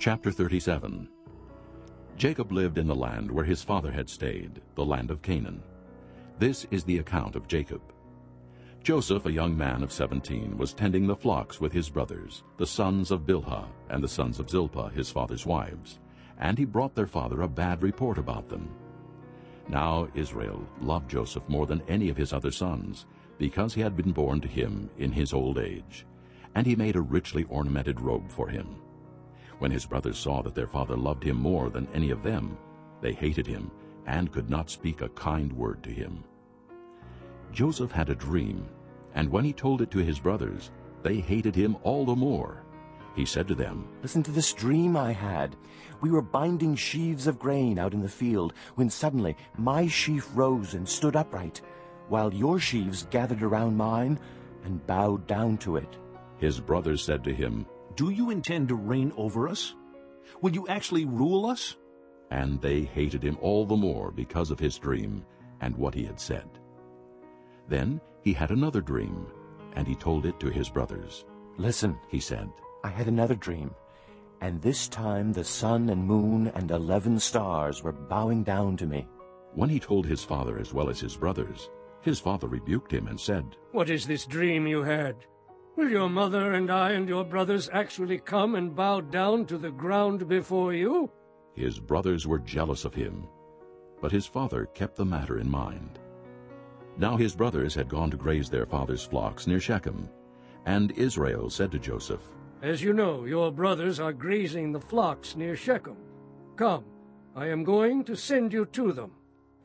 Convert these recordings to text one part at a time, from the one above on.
Chapter 37 Jacob lived in the land where his father had stayed, the land of Canaan. This is the account of Jacob. Joseph, a young man of seventeen, was tending the flocks with his brothers, the sons of Bilhah and the sons of Zilpah, his father's wives, and he brought their father a bad report about them. Now Israel loved Joseph more than any of his other sons, because he had been born to him in his old age, and he made a richly ornamented robe for him. When his brothers saw that their father loved him more than any of them, they hated him and could not speak a kind word to him. Joseph had a dream, and when he told it to his brothers, they hated him all the more. He said to them, Listen to this dream I had. We were binding sheaves of grain out in the field, when suddenly my sheaf rose and stood upright, while your sheaves gathered around mine and bowed down to it. His brothers said to him, Do you intend to reign over us? Will you actually rule us? And they hated him all the more because of his dream and what he had said. Then he had another dream, and he told it to his brothers. Listen, He said, I had another dream, and this time the sun and moon and eleven stars were bowing down to me. When he told his father as well as his brothers, his father rebuked him and said, What is this dream you had? Will your mother and I and your brothers actually come and bow down to the ground before you? His brothers were jealous of him, but his father kept the matter in mind. Now his brothers had gone to graze their father's flocks near Shechem, and Israel said to Joseph, As you know, your brothers are grazing the flocks near Shechem. Come, I am going to send you to them.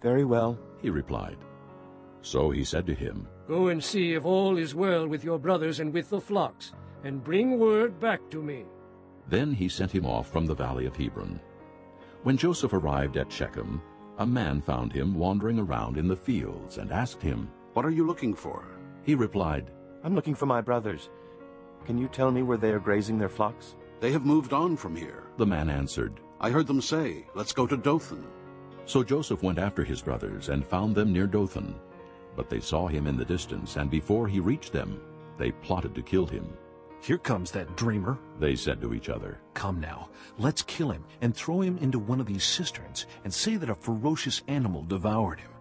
Very well. He replied. So he said to him, Go and see if all is well with your brothers and with the flocks, and bring word back to me. Then he sent him off from the valley of Hebron. When Joseph arrived at Shechem, a man found him wandering around in the fields and asked him. What are you looking for? He replied, I'm looking for my brothers. Can you tell me where they are grazing their flocks? They have moved on from here. The man answered. I heard them say, Let's go to Dothan. So Joseph went after his brothers and found them near Dothan. But they saw him in the distance, and before he reached them, they plotted to kill him. Here comes that dreamer. They said to each other, Come now, let's kill him and throw him into one of these cisterns and say that a ferocious animal devoured him.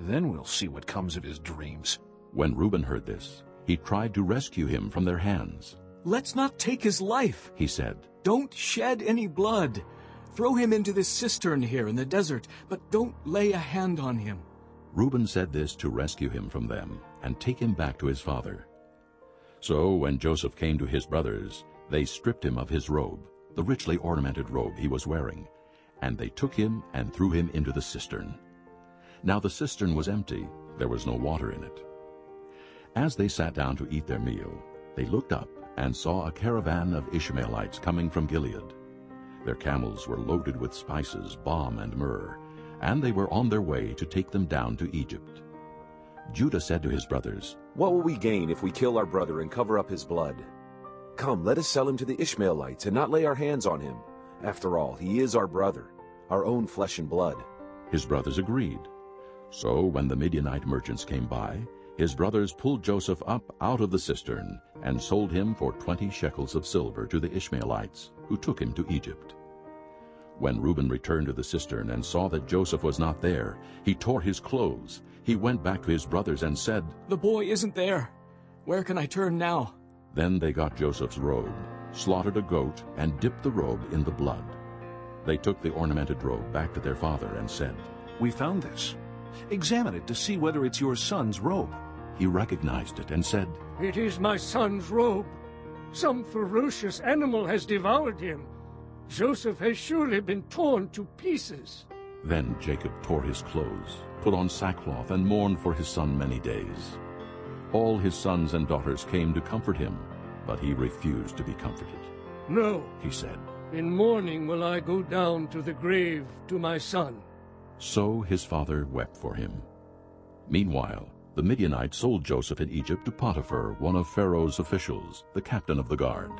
Then we'll see what comes of his dreams. When Reuben heard this, he tried to rescue him from their hands. Let's not take his life. He said, Don't shed any blood. Throw him into this cistern here in the desert, but don't lay a hand on him. Reuben said this to rescue him from them and take him back to his father. So when Joseph came to his brothers, they stripped him of his robe, the richly ornamented robe he was wearing, and they took him and threw him into the cistern. Now the cistern was empty, there was no water in it. As they sat down to eat their meal, they looked up and saw a caravan of Ishmaelites coming from Gilead. Their camels were loaded with spices, balm, and myrrh, and they were on their way to take them down to Egypt. Judah said to his brothers, What will we gain if we kill our brother and cover up his blood? Come, let us sell him to the Ishmaelites and not lay our hands on him. After all, he is our brother, our own flesh and blood. His brothers agreed. So when the Midianite merchants came by, his brothers pulled Joseph up out of the cistern and sold him for twenty shekels of silver to the Ishmaelites, who took him to Egypt. When Reuben returned to the cistern and saw that Joseph was not there, he tore his clothes. He went back to his brothers and said, The boy isn't there. Where can I turn now? Then they got Joseph's robe, slaughtered a goat, and dipped the robe in the blood. They took the ornamented robe back to their father and said, We found this. Examine it to see whether it's your son's robe. He recognized it and said, It is my son's robe. Some ferocious animal has devoured him. Joseph has surely been torn to pieces. Then Jacob tore his clothes, put on sackcloth, and mourned for his son many days. All his sons and daughters came to comfort him, but he refused to be comforted. No, He said, in mourning will I go down to the grave to my son. So his father wept for him. Meanwhile, the Midianites sold Joseph in Egypt to Potiphar, one of Pharaoh's officials, the captain of the guard.